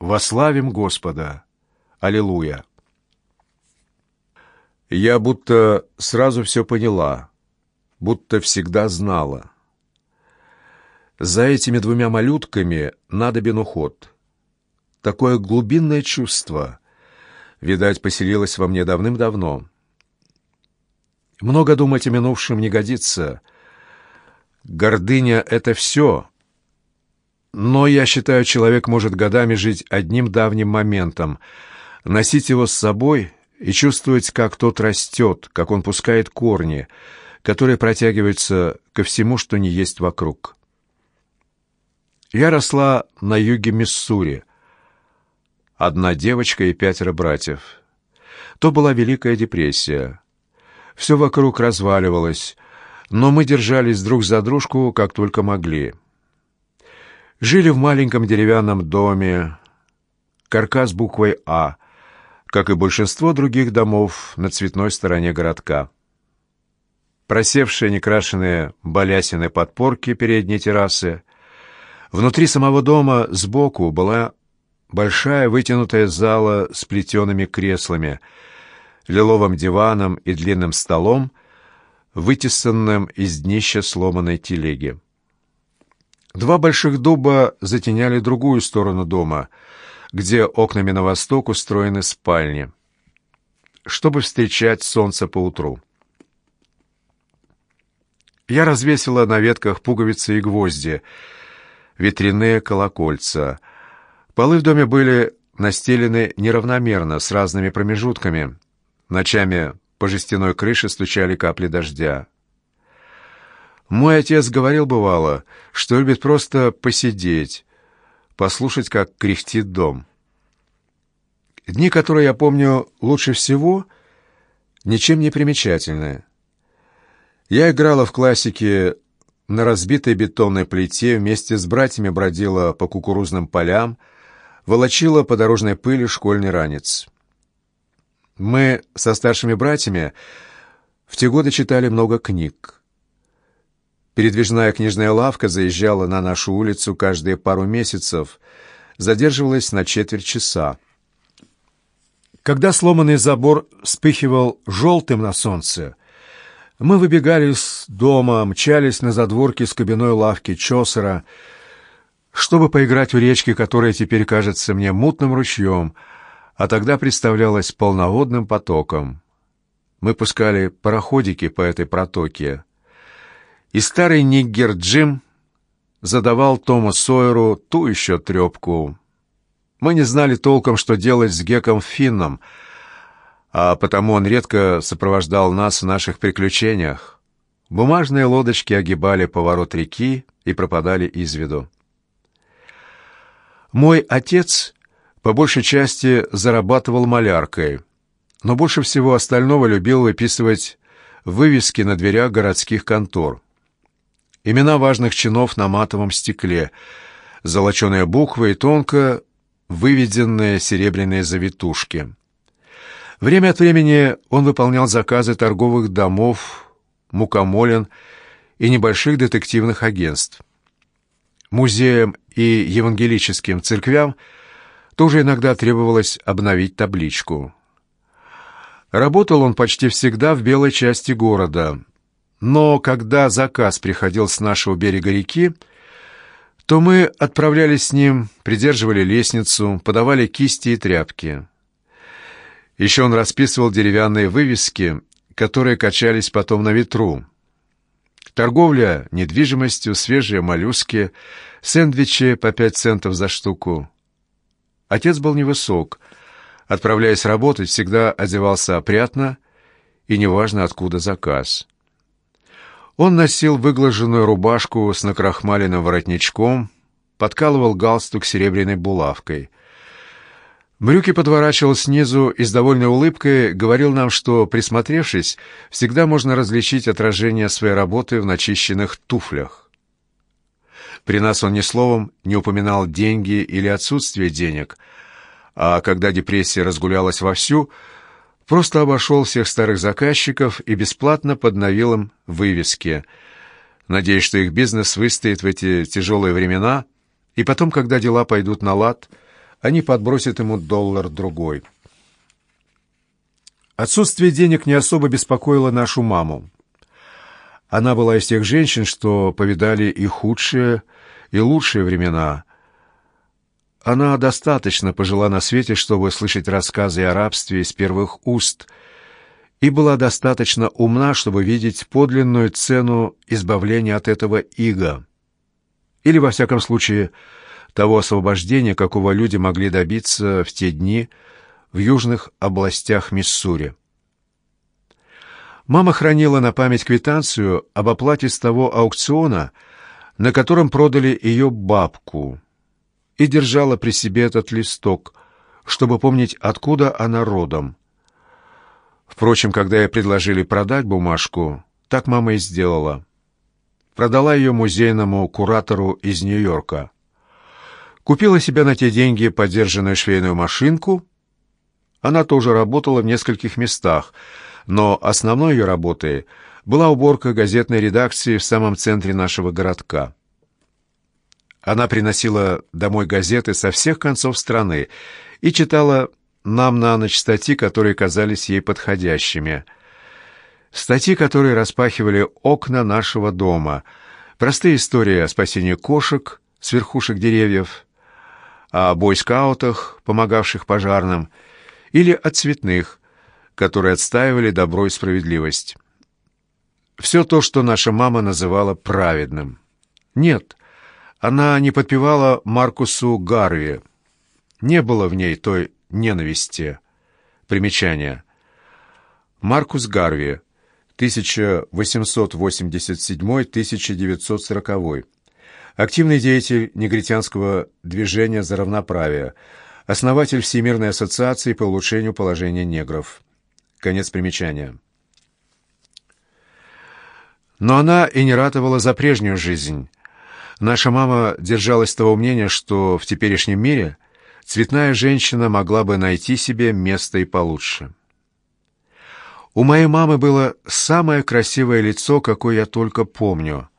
Вославим Господа! Аллилуйя! Я будто сразу все поняла, будто всегда знала. За этими двумя малютками надобен уход. Такое глубинное чувство, видать, поселилось во мне давным-давно. Много думать о минувшем не годится. Гордыня — это все. Но я считаю, человек может годами жить одним давним моментом, носить его с собой и чувствовать, как тот растет, как он пускает корни, которые протягиваются ко всему, что не есть вокруг. Я росла на юге Миссури. Одна девочка и пятеро братьев. То была Великая депрессия. Все вокруг разваливалось, но мы держались друг за дружку, как только могли. Жили в маленьком деревянном доме, каркас буквой «А», как и большинство других домов на цветной стороне городка. Просевшие некрашенные балясины подпорки передней террасы. Внутри самого дома сбоку была большая вытянутая зала с плетеными креслами — лиловым диваном и длинным столом, вытесанным из днища сломанной телеги. Два больших дуба затеняли другую сторону дома, где окнами на восток устроены спальни, чтобы встречать солнце поутру. Я развесила на ветках пуговицы и гвозди, ветряные колокольца. Полы в доме были настелены неравномерно, с разными промежутками — Ночами по жестяной крыше стучали капли дождя. Мой отец говорил, бывало, что любит просто посидеть, послушать, как кряхтит дом. Дни, которые я помню лучше всего, ничем не примечательные. Я играла в классике на разбитой бетонной плите, вместе с братьями бродила по кукурузным полям, волочила по дорожной пыли школьный ранец. Мы со старшими братьями в те годы читали много книг. Передвижная книжная лавка заезжала на нашу улицу каждые пару месяцев, задерживалась на четверть часа. Когда сломанный забор вспыхивал желтым на солнце, мы выбегали из дома, мчались на задворке с кабиной лавки Чосера, чтобы поиграть в речке, которая теперь кажется мне мутным ручьем — а тогда представлялось полноводным потоком. Мы пускали пароходики по этой протоке. И старый ниггер Джим задавал Тому Сойеру ту еще трепку. Мы не знали толком, что делать с Геком Финном, а потому он редко сопровождал нас в наших приключениях. Бумажные лодочки огибали поворот реки и пропадали из виду. Мой отец по большей части зарабатывал маляркой, но больше всего остального любил выписывать вывески на дверях городских контор. Имена важных чинов на матовом стекле, золоченые буквы и тонко выведенные серебряные завитушки. Время от времени он выполнял заказы торговых домов, мукомолен и небольших детективных агентств. Музеям и евангелическим церквям – тоже иногда требовалось обновить табличку. Работал он почти всегда в белой части города, но когда заказ приходил с нашего берега реки, то мы отправлялись с ним, придерживали лестницу, подавали кисти и тряпки. Еще он расписывал деревянные вывески, которые качались потом на ветру. Торговля недвижимостью, свежие моллюски, сэндвичи по пять центов за штуку. Отец был невысок. Отправляясь работать, всегда одевался опрятно, и неважно, откуда заказ. Он носил выглаженную рубашку с накрахмаленным воротничком, подкалывал галстук серебряной булавкой. Брюки подворачивал снизу и с довольной улыбкой говорил нам, что, присмотревшись, всегда можно различить отражение своей работы в начищенных туфлях. При нас он ни словом не упоминал деньги или отсутствие денег, а когда депрессия разгулялась вовсю, просто обошел всех старых заказчиков и бесплатно подновил им вывески, надеясь, что их бизнес выстоит в эти тяжелые времена, и потом, когда дела пойдут на лад, они подбросят ему доллар-другой. Отсутствие денег не особо беспокоило нашу маму. Она была из тех женщин, что повидали и худшие, и лучшие времена. Она достаточно пожила на свете, чтобы слышать рассказы о рабстве из первых уст, и была достаточно умна, чтобы видеть подлинную цену избавления от этого ига. Или, во всяком случае, того освобождения, какого люди могли добиться в те дни в южных областях Миссури. Мама хранила на память квитанцию об оплате с того аукциона, на котором продали ее бабку, и держала при себе этот листок, чтобы помнить, откуда она родом. Впрочем, когда ей предложили продать бумажку, так мама и сделала. Продала ее музейному куратору из Нью-Йорка. Купила себе на те деньги подержанную швейную машинку. Она тоже работала в нескольких местах, но основной ее работой была уборка газетной редакции в самом центре нашего городка. Она приносила домой газеты со всех концов страны и читала нам на ночь статьи, которые казались ей подходящими. Статьи, которые распахивали окна нашего дома. Простые истории о спасении кошек с верхушек деревьев, о бойскаутах, помогавших пожарным, или о цветных, которые отстаивали добро и справедливость. Все то, что наша мама называла праведным. Нет, она не подпевала Маркусу Гарви. Не было в ней той ненависти. Примечание. Маркус Гарви, 1887-1940 активный деятель негритянского движения за равноправие, основатель Всемирной ассоциации по улучшению положения негров. Конец примечания. Но она и не ратовала за прежнюю жизнь. Наша мама держалась того мнения, что в теперешнем мире цветная женщина могла бы найти себе место и получше. У моей мамы было самое красивое лицо, какое я только помню —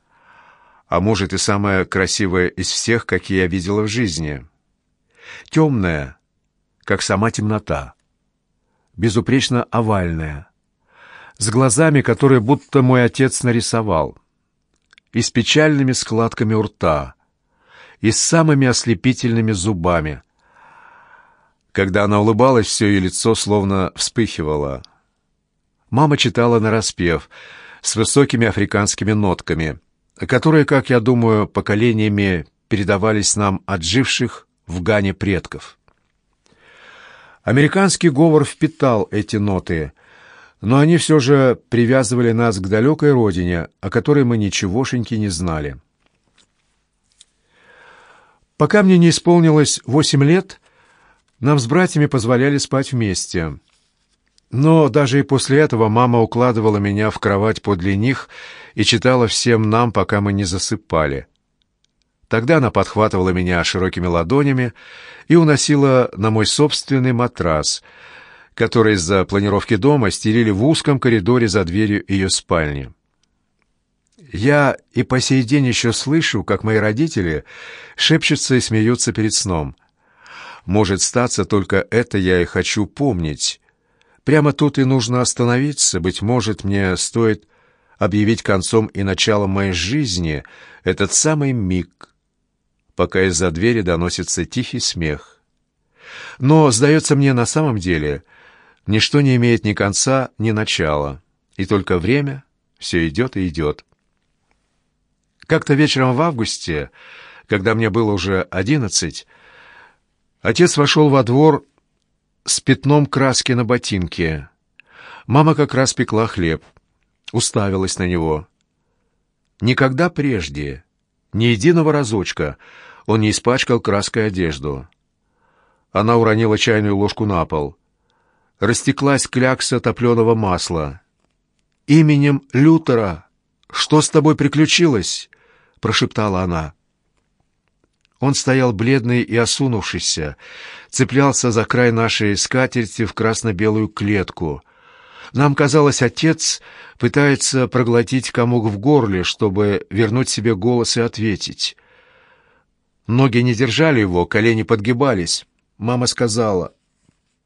а может и самая красивая из всех, какие я видела в жизни. Темная, как сама темнота, безупречно овальная, с глазами, которые будто мой отец нарисовал, и с печальными складками у рта, и с самыми ослепительными зубами. Когда она улыбалась, все ее лицо словно вспыхивало. Мама читала нараспев, с высокими африканскими нотками — которые, как я думаю, поколениями передавались нам от живших в Гане предков. Американский говор впитал эти ноты, но они все же привязывали нас к далекой родине, о которой мы ничегошеньки не знали. Пока мне не исполнилось восемь лет, нам с братьями позволяли спать вместе — но даже и после этого мама укладывала меня в кровать подле них и читала всем нам, пока мы не засыпали. Тогда она подхватывала меня широкими ладонями и уносила на мой собственный матрас, который из-за планировки дома стелили в узком коридоре за дверью ее спальни. Я и по сей день еще слышу, как мои родители шепчутся и смеются перед сном. Может, статься только это я и хочу помнить, Прямо тут и нужно остановиться. Быть может, мне стоит объявить концом и началом моей жизни этот самый миг, пока из-за двери доносится тихий смех. Но, сдается мне, на самом деле, ничто не имеет ни конца, ни начала, и только время все идет и идет. Как-то вечером в августе, когда мне было уже одиннадцать, отец вошел во двор с пятном краски на ботинке. Мама как раз пекла хлеб. Уставилась на него. Никогда прежде, ни единого разочка, он не испачкал краской одежду. Она уронила чайную ложку на пол. Растеклась клякса топленого масла. «Именем Лютера! Что с тобой приключилось?» — прошептала она. Он стоял бледный и осунувшийся, цеплялся за край нашей скатерти в красно-белую клетку. Нам казалось, отец пытается проглотить комок в горле, чтобы вернуть себе голос и ответить. Ноги не держали его, колени подгибались. мама сказала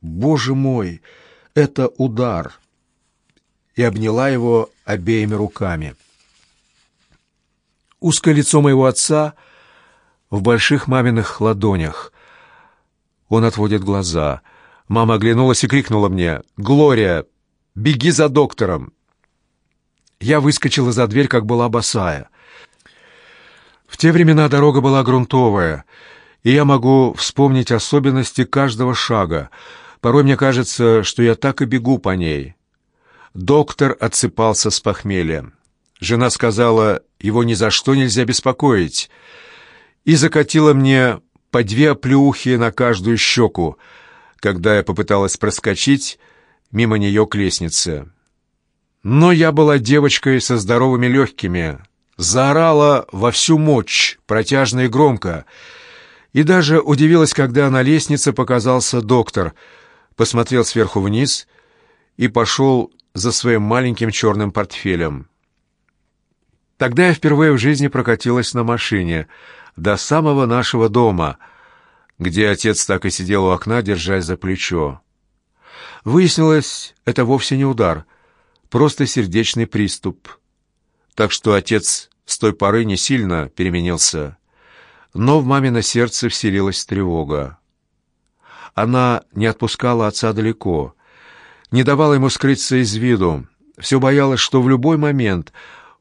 «Боже мой, это удар!» и обняла его обеими руками. Узкое лицо моего отца в больших маминых ладонях. Он отводит глаза. Мама оглянулась и крикнула мне «Глория, беги за доктором!» Я выскочила за дверь, как была босая. В те времена дорога была грунтовая, и я могу вспомнить особенности каждого шага. Порой мне кажется, что я так и бегу по ней. Доктор отсыпался с похмелья. Жена сказала, его ни за что нельзя беспокоить, и закатила мне по две оплеухи на каждую щеку, когда я попыталась проскочить мимо нее к лестнице. Но я была девочкой со здоровыми легкими, заорала во всю мощь, протяжно и громко, и даже удивилась, когда на лестнице показался доктор, посмотрел сверху вниз и пошел за своим маленьким черным портфелем. Тогда я впервые в жизни прокатилась на машине до самого нашего дома, где отец так и сидел у окна, держась за плечо. Выяснилось, это вовсе не удар, просто сердечный приступ. Так что отец с той поры не сильно переменился. Но в мамино сердце вселилась тревога. Она не отпускала отца далеко — не давала ему скрыться из виду. Все боялась, что в любой момент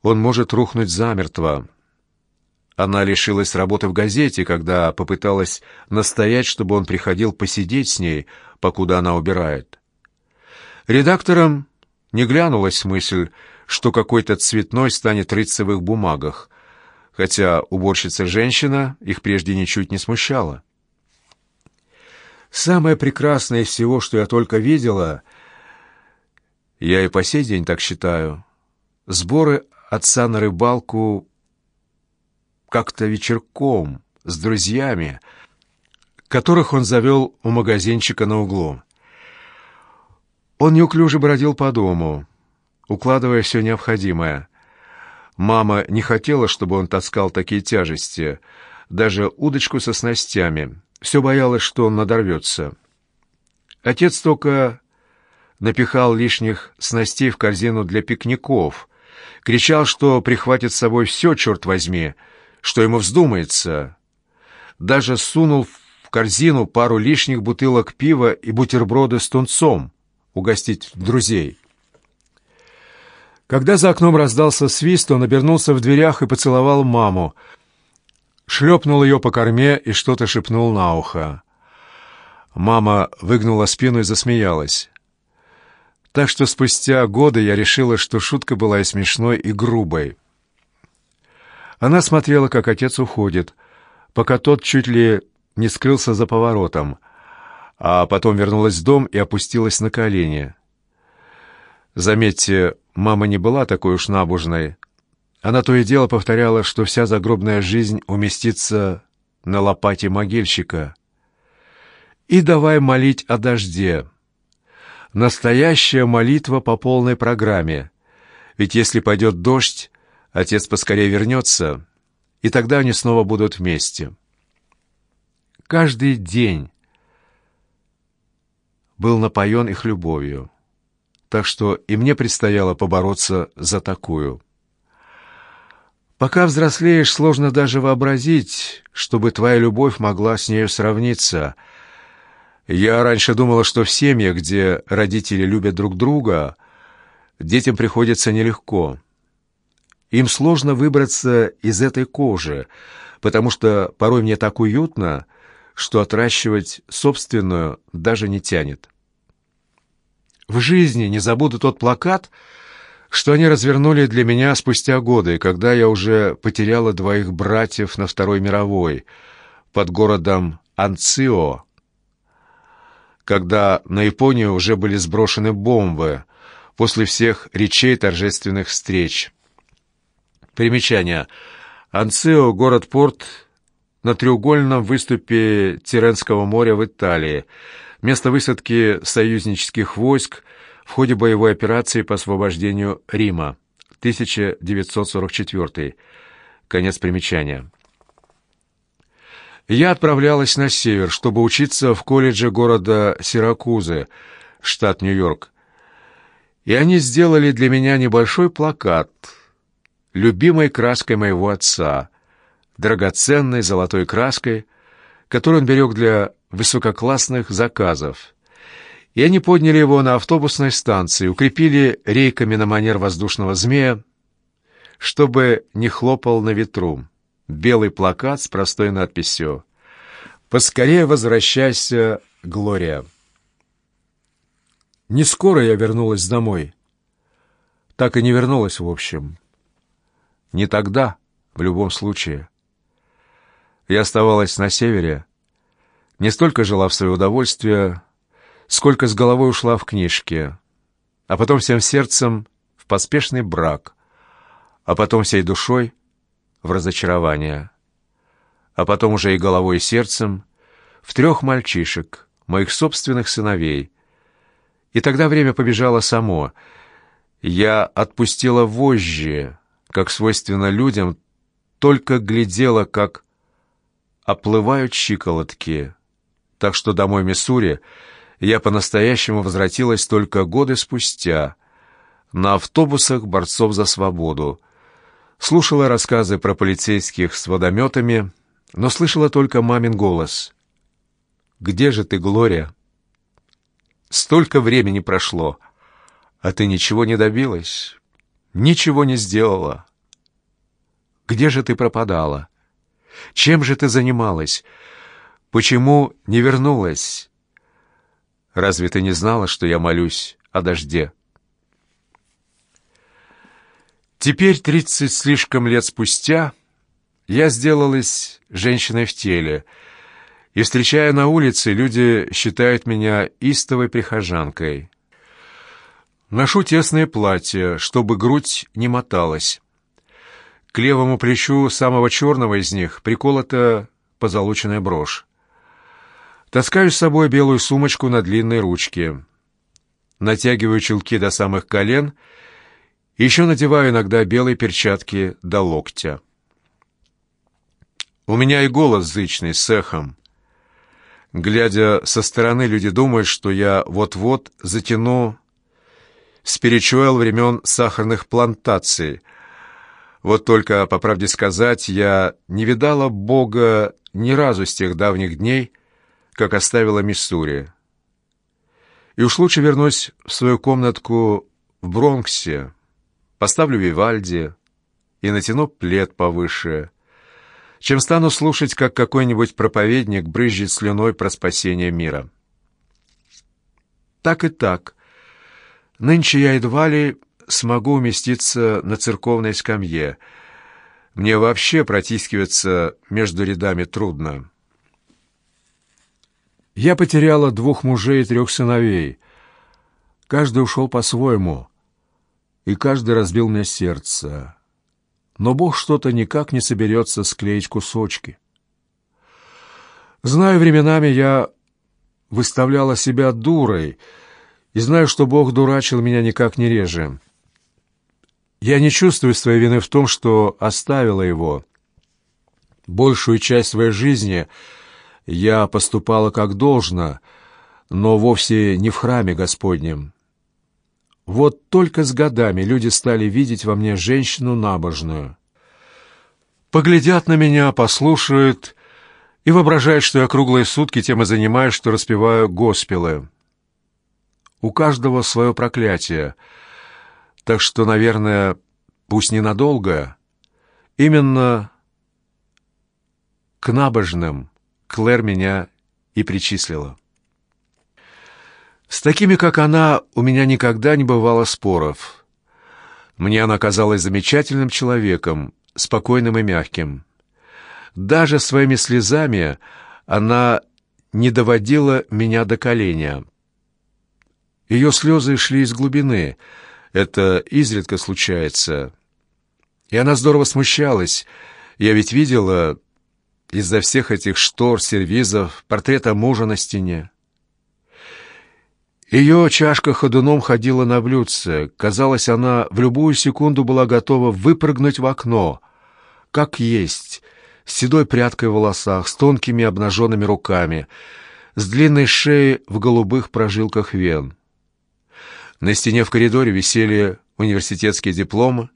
он может рухнуть замертво. Она лишилась работы в газете, когда попыталась настоять, чтобы он приходил посидеть с ней, покуда она убирает. Редакторам не глянулась мысль, что какой-то цветной станет рыться в их бумагах, хотя уборщица-женщина их прежде ничуть не смущала. Самое прекрасное из всего, что я только видела, я и по сей день так считаю. Сборы отца на рыбалку как-то вечерком, с друзьями, которых он завел у магазинчика на углу. Он неуклюже бродил по дому, укладывая все необходимое. Мама не хотела, чтобы он таскал такие тяжести, даже удочку со снастями. Все боялась, что он надорвется. Отец только напихал лишних снастей в корзину для пикников, кричал, что прихватит с собой все, черт возьми, что ему вздумается. Даже сунул в корзину пару лишних бутылок пива и бутерброды с тунцом угостить друзей. Когда за окном раздался свист, он обернулся в дверях и поцеловал маму, шлепнул ее по корме и что-то шепнул на ухо. Мама выгнула спину и засмеялась. Так что спустя годы я решила, что шутка была и смешной, и грубой. Она смотрела, как отец уходит, пока тот чуть ли не скрылся за поворотом, а потом вернулась в дом и опустилась на колени. Заметьте, мама не была такой уж набожной. Она то и дело повторяла, что вся загробная жизнь уместится на лопате могильщика. И давай молить о дожде — Настоящая молитва по полной программе. Ведь если пойдет дождь, отец поскорее вернется, и тогда они снова будут вместе. Каждый день был напоен их любовью, так что и мне предстояло побороться за такую. Пока взрослеешь, сложно даже вообразить, чтобы твоя любовь могла с нею сравниться — я раньше думала, что в семьях, где родители любят друг друга, детям приходится нелегко. Им сложно выбраться из этой кожи, потому что порой мне так уютно, что отращивать собственную даже не тянет. В жизни не забуду тот плакат, что они развернули для меня спустя годы, когда я уже потеряла двоих братьев на Второй мировой под городом Анцио, когда на Японию уже были сброшены бомбы после всех речей торжественных встреч. Примечание. Анцио — город-порт на треугольном выступе Тиренского моря в Италии, место высадки союзнических войск в ходе боевой операции по освобождению Рима, 1944. Конец примечания. Я отправлялась на север, чтобы учиться в колледже города Сиракузы, штат Нью-Йорк. И они сделали для меня небольшой плакат, любимой краской моего отца, драгоценной золотой краской, которую он берег для высококлассных заказов. И они подняли его на автобусной станции, укрепили рейками на манер воздушного змея, чтобы не хлопал на ветру. Белый плакат с простой надписью «Поскорее возвращайся, Глория». Не скоро я вернулась домой. Так и не вернулась, в общем. Не тогда, в любом случае. Я оставалась на севере, не столько жила в свое удовольствие, сколько с головой ушла в книжки, а потом всем сердцем в поспешный брак, а потом всей душой в разочарование, а потом уже и головой и сердцем в трех мальчишек, моих собственных сыновей. И тогда время побежало само. Я отпустила вожжи, как свойственно людям, только глядела, как оплывают щиколотки, так что домой Миссури я по-настоящему возвратилась только годы спустя на автобусах борцов за свободу. Слушала рассказы про полицейских с водометами, но слышала только мамин голос. «Где же ты, Глория?» «Столько времени прошло, а ты ничего не добилась, ничего не сделала. Где же ты пропадала? Чем же ты занималась?» Почему не вернулась? Разве ты не знала, что я молюсь о дожде? Теперь, тридцать слишком лет спустя, я сделалась женщиной в теле, и, встречая на улице, люди считают меня истовой прихожанкой. Ношу тесное платье, чтобы грудь не моталась. К левому плечу самого черного из них приколота позолоченная брошь. Таскаю с собой белую сумочку на длинной ручке. Натягиваю чулки до самых колен, еще надеваю иногда белые перчатки до локтя. У меня и голос зычный, с эхом. Глядя со стороны, люди думают, что я вот-вот затяну спиричуэл времен сахарных плантаций. Вот только, по правде сказать, я не видала Бога ни разу с тех давних дней, как оставила Миссури. И уж лучше вернусь в свою комнатку в Бронксе, поставлю Вивальди и натяну плед повыше, чем стану слушать, как какой-нибудь проповедник брызжет слюной про спасение мира. Так и так. Нынче я едва ли смогу уместиться на церковной скамье. Мне вообще протискиваться между рядами трудно. Я потеряла двух мужей и трех сыновей. Каждый ушел по-своему, и каждый разбил мне сердце. Но Бог что-то никак не соберется склеить кусочки. Знаю, временами я выставляла себя дурой, и знаю, что Бог дурачил меня никак не реже. Я не чувствую своей вины в том, что оставила его. Большую часть своей жизни — я поступала как должно, но вовсе не в храме Господнем. Вот только с годами люди стали видеть во мне женщину набожную. Поглядят на меня, послушают и воображают, что я круглые сутки тем и занимаюсь, что распеваю госпелы. У каждого свое проклятие, так что, наверное, пусть ненадолго, именно к набожным — Клэр меня и причислила. С такими, как она, у меня никогда не бывало споров. Мне она казалась замечательным человеком, спокойным и мягким. Даже своими слезами она не доводила меня до коления. Ее слезы шли из глубины, это изредка случается. И она здорово смущалась. Я ведь видела, из-за всех этих штор, сервизов, портрета мужа на стене. Ее чашка ходуном ходила на блюдце. Казалось, она в любую секунду была готова выпрыгнуть в окно. Как есть, с седой прядкой в волосах, с тонкими обнаженными руками, с длинной шеей в голубых прожилках вен. На стене в коридоре висели университетские дипломы,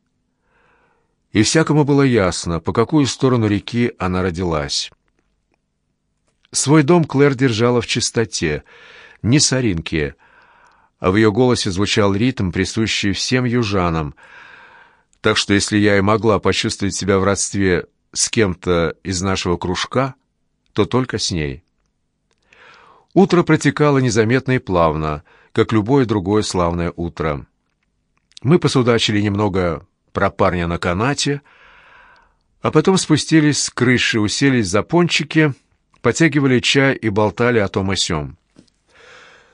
и всякому было ясно, по какую сторону реки она родилась. Свой дом Клэр держала в чистоте, не соринки, а в ее голосе звучал ритм, присущий всем южанам, так что если я и могла почувствовать себя в родстве с кем-то из нашего кружка, то только с ней. Утро протекало незаметно и плавно, как любое другое славное утро. Мы посудачили немного про парня на канате, а потом спустились с крыши, уселись за пончики, потягивали чай и болтали о том о сём.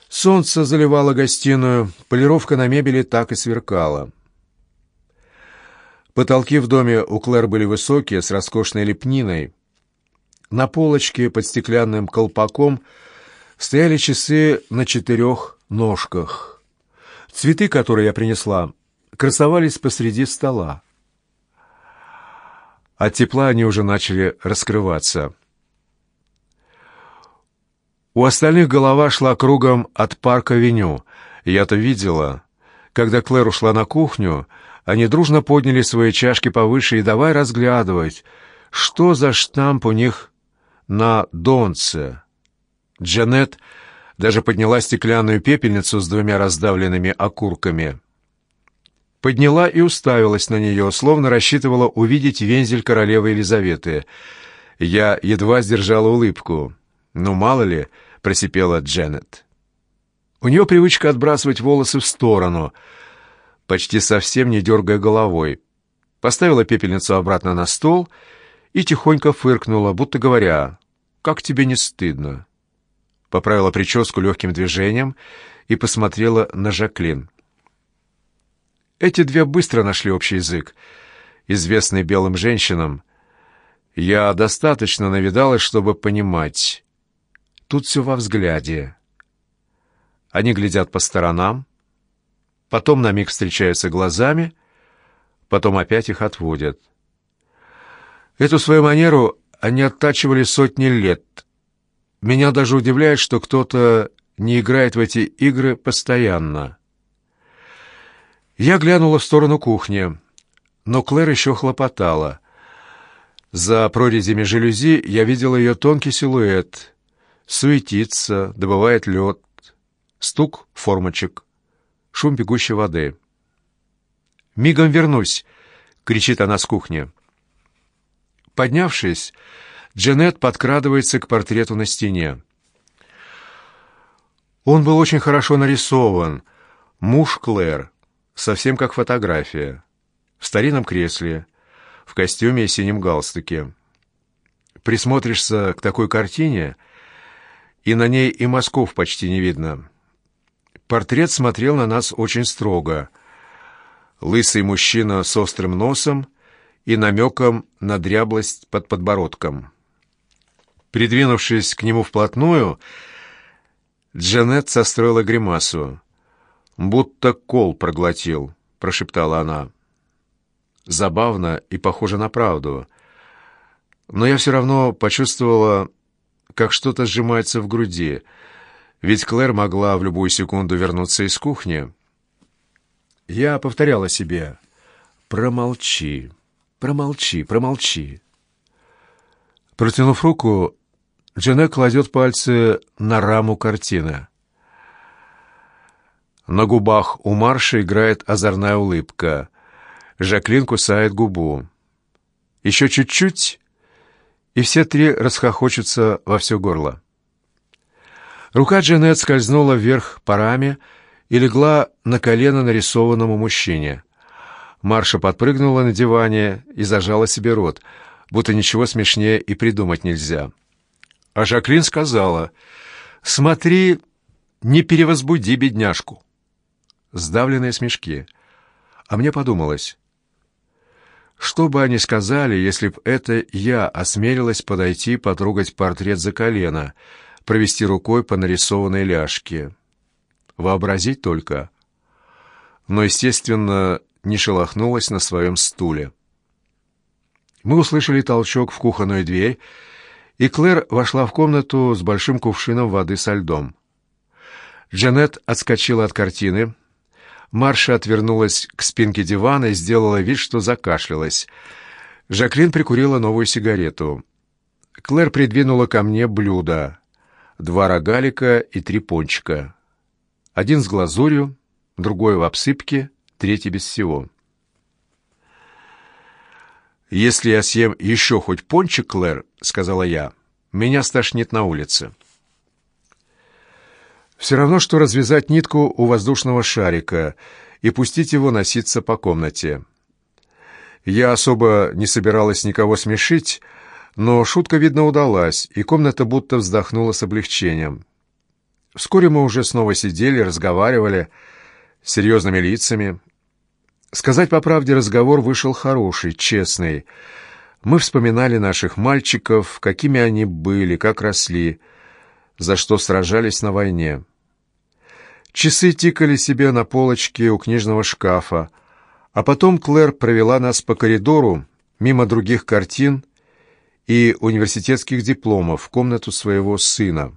Солнце заливало гостиную, полировка на мебели так и сверкала. Потолки в доме у Клэр были высокие, с роскошной лепниной. На полочке под стеклянным колпаком стояли часы на четырех ножках. Цветы, которые я принесла, красовались посреди стола. От тепла они уже начали раскрываться. У остальных голова шла кругом от парка-веню. Я-то видела. Когда Клэр ушла на кухню, они дружно подняли свои чашки повыше и давай разглядывать, что за штамп у них на донце. Джанет даже подняла стеклянную пепельницу с двумя раздавленными окурками. Подняла и уставилась на нее, словно рассчитывала увидеть вензель королевы Елизаветы. Я едва сдержала улыбку. «Ну, мало ли», — просипела Дженнет. У нее привычка отбрасывать волосы в сторону, почти совсем не дергая головой. Поставила пепельницу обратно на стол и тихонько фыркнула, будто говоря, «Как тебе не стыдно?» Поправила прическу легким движением и посмотрела на Жаклин. Эти две быстро нашли общий язык, известный белым женщинам. Я достаточно навидалась, чтобы понимать. Тут все во взгляде. Они глядят по сторонам, потом на миг встречаются глазами, потом опять их отводят. Эту свою манеру они оттачивали сотни лет. Меня даже удивляет, что кто-то не играет в эти игры постоянно. Я глянула в сторону кухни, но Клэр еще хлопотала. За прорезями жалюзи я видела ее тонкий силуэт — суетится, добывает лед, стук формочек, шум бегущей воды. «Мигом вернусь!» — кричит она с кухни. Поднявшись, Джанет подкрадывается к портрету на стене. Он был очень хорошо нарисован. Муж Клэр, совсем как фотография. В старинном кресле, в костюме и синем галстуке. Присмотришься к такой картине — и на ней и мазков почти не видно. Портрет смотрел на нас очень строго. Лысый мужчина с острым носом и намеком на дряблость под подбородком. Придвинувшись к нему вплотную, Джанет состроила гримасу. «Будто кол проглотил», — прошептала она. Забавно и похоже на правду. Но я все равно почувствовала как что-то сжимается в груди, ведь Клэр могла в любую секунду вернуться из кухни. Я повторяла себе «Промолчи, промолчи, промолчи». Протянув руку, Джене кладет пальцы на раму картины. На губах у Марша играет озорная улыбка. Жаклин кусает губу. Еще чуть-чуть, и все три расхохочутся во все горло. Рука Джанет скользнула вверх по раме и легла на колено нарисованному мужчине. Марша подпрыгнула на диване и зажала себе рот, будто ничего смешнее и придумать нельзя. А Жаклин сказала, «Смотри, не перевозбуди бедняжку». Сдавленные смешки. А мне подумалось, что бы они сказали, если б это я осмелилась подойти, потрогать портрет за колено, провести рукой по нарисованной ляжке? Вообразить только. Но, естественно, не шелохнулась на своем стуле. Мы услышали толчок в кухонную дверь, и Клэр вошла в комнату с большим кувшином воды со льдом. Джанет отскочила от картины. Марша отвернулась к спинке дивана и сделала вид, что закашлялась. Жаклин прикурила новую сигарету. Клэр придвинула ко мне блюдо. Два рогалика и три пончика. Один с глазурью, другой в обсыпке, третий без всего. «Если я съем еще хоть пончик, Клэр, — сказала я, — меня стошнит на улице». Все равно, что развязать нитку у воздушного шарика и пустить его носиться по комнате. Я особо не собиралась никого смешить, но шутка, видно, удалась, и комната будто вздохнула с облегчением. Вскоре мы уже снова сидели, разговаривали с серьезными лицами, Сказать по правде, разговор вышел хороший, честный. Мы вспоминали наших мальчиков, какими они были, как росли, за что сражались на войне. Часы тикали себе на полочке у книжного шкафа, а потом Клэр провела нас по коридору, мимо других картин и университетских дипломов, в комнату своего сына.